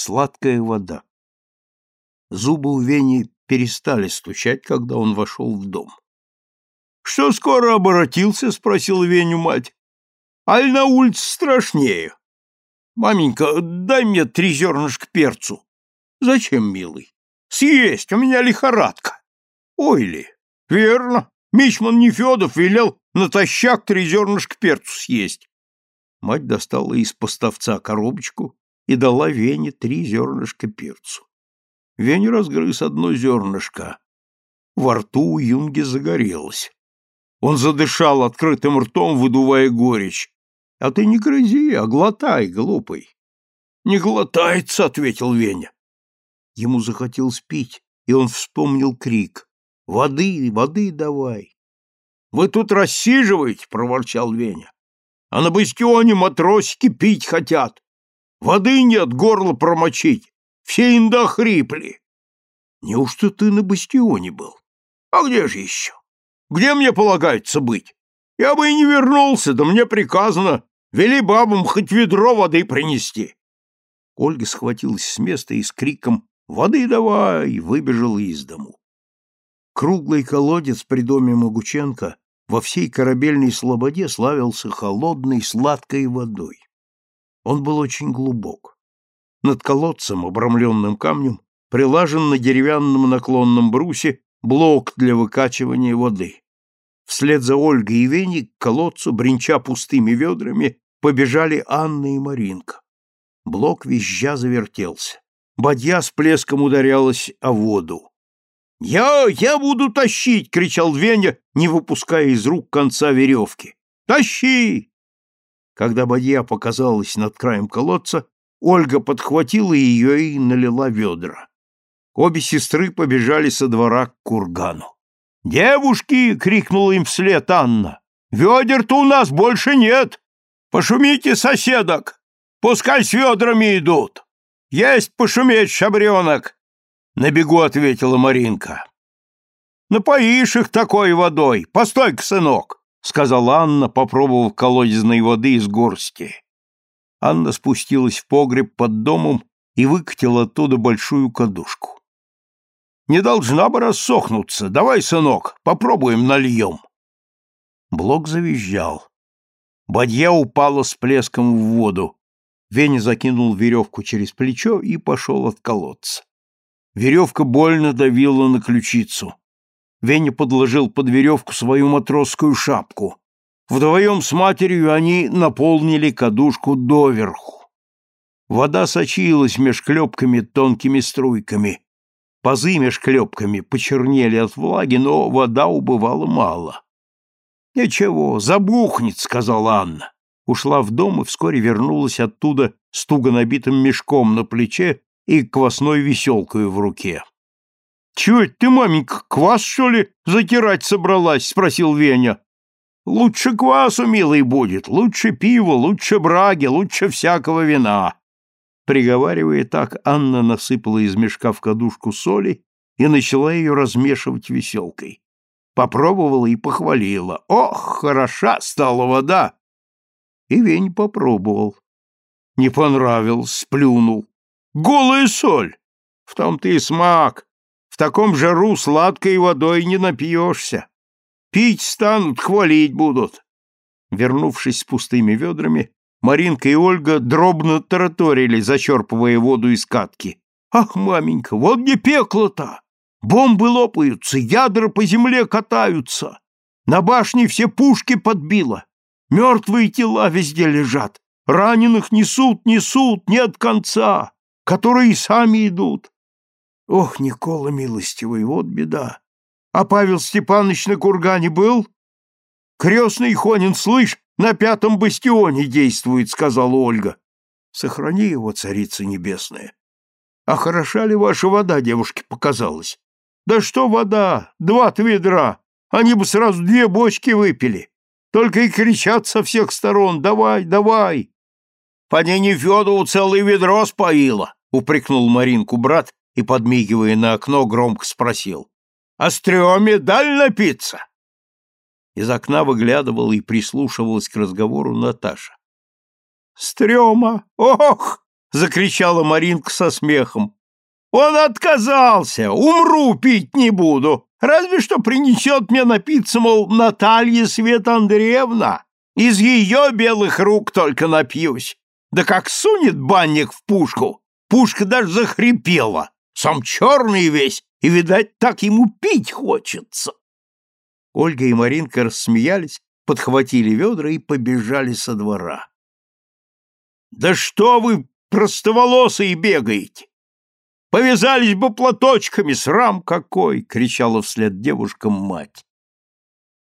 Сладкая вода. Зубы у Вени перестали стучать, когда он вошел в дом. — Что скоро оборотился? — спросил Веню мать. — Аль на улице страшнее. — Маменька, дай мне три зернышка перцу. — Зачем, милый? — Съесть, у меня лихорадка. — Ой ли, верно. Мичман Нефедов велел натощак три зернышка перцу съесть. Мать достала из поставца коробочку и дала Вене три зернышка перцу. Веня разгрыз одно зернышко. Во рту у юнги загорелось. Он задышал открытым ртом, выдувая горечь. — А ты не грызи, а глотай, глупый. — Не глотается, — ответил Веня. Ему захотелось пить, и он вспомнил крик. — Воды, воды давай. — Вы тут рассиживаете, — проворчал Веня. — А на бастионе матросики пить хотят. Воды нет, горло промочить. Все инда хрипли. Неужто ты на бастионе был? А где же еще? Где мне полагается быть? Я бы и не вернулся, да мне приказано, вели бабам хоть ведро воды принести. Ольга схватилась с места и с криком «Воды давай!» выбежала из дому. Круглый колодец при доме Могученко во всей корабельной слободе славился холодной сладкой водой. Он был очень глубок. Над колодцем, обрамленным камнем, прилажен на деревянном наклонном брусе блок для выкачивания воды. Вслед за Ольгой и Веней к колодцу, бренча пустыми ведрами, побежали Анна и Маринка. Блок визжа завертелся. Бадья с плеском ударялась о воду. «Я, я буду тащить!» — кричал Веня, не выпуская из рук конца веревки. «Тащи!» Когда бадья показалась над краем колодца, Ольга подхватила ее и налила ведра. Обе сестры побежали со двора к кургану. «Девушки!» — крикнула им вслед Анна. «Ведер-то у нас больше нет! Пошумите соседок! Пускай с ведрами идут! Есть пошуметь, шабренок!» На бегу ответила Маринка. «Напоишь их такой водой! Постой-ка, сынок!» — сказала Анна, попробовав колодезной воды из горсти. Анна спустилась в погреб под домом и выкатила оттуда большую кадушку. «Не должна бы рассохнуться. Давай, сынок, попробуем нальем». Блок завизжал. Бадья упала с плеском в воду. Веня закинул веревку через плечо и пошел от колодца. Веревка больно давила на ключицу. Веня подложил под веревку свою матросскую шапку. Вдвоем с матерью они наполнили кадушку доверху. Вода сочилась меж клепками тонкими струйками. Пазы меж клепками почернели от влаги, но вода убывала мало. «Ничего, забухнет», — сказала Анна. Ушла в дом и вскоре вернулась оттуда с туго набитым мешком на плече и квасной веселкой в руке. «Чего это ты, маменька, квас, что ли, затирать собралась?» — спросил Веня. Лучше квасу, милый, будет, лучше пива, лучше браги, лучше всякого вина. Приговаривая так, Анна насыпала из мешка в кадушку соли и начала ее размешивать веселкой. Попробовала и похвалила. Ох, хороша стала вода! И Вень попробовал. Не понравилось, сплюнул. Голая соль! В том-то и смак. Таком жару сладкой водой не напьешься. Пить станут, хвалить будут. Вернувшись с пустыми ведрами, Маринка и Ольга дробно тараторили, зачерпывая воду из катки. «Ах, маменька, вот где пекло-то! Бомбы лопаются, ядра по земле катаются. На башне все пушки подбило. Мертвые тела везде лежат. Раненых несут, несут, нет конца, которые сами идут. Ох, Никола милостивый, вот беда. А Павел Степанович на кургане был? Крестный Хонин, слышь, на пятом бастионе действует, сказала Ольга. Сохрани его, царица небесная. А хороша ли ваша вода, девушке показалась? Да что вода, два-то ведра, они бы сразу две бочки выпили. Только и кричат со всех сторон, давай, давай. Поди не Федову целое ведро споила, упрекнул Маринку брат и, подмигивая на окно, громко спросил. А стреме даль напиться? Из окна выглядывала и прислушивалась к разговору Наташа. Стрёма! Ох! — закричала Маринка со смехом. «Он отказался! Умру, пить не буду! Разве что принесет мне напиться, мол, Наталья Света Андреевна! Из ее белых рук только напьюсь! Да как сунет банник в пушку! Пушка даже захрипела! Сам черный весь, и, видать, так ему пить хочется!» Ольга и Маринка рассмеялись, подхватили ведра и побежали со двора. «Да что вы, простоволосые, бегаете? Повязались бы платочками, срам какой!» — кричала вслед девушкам мать.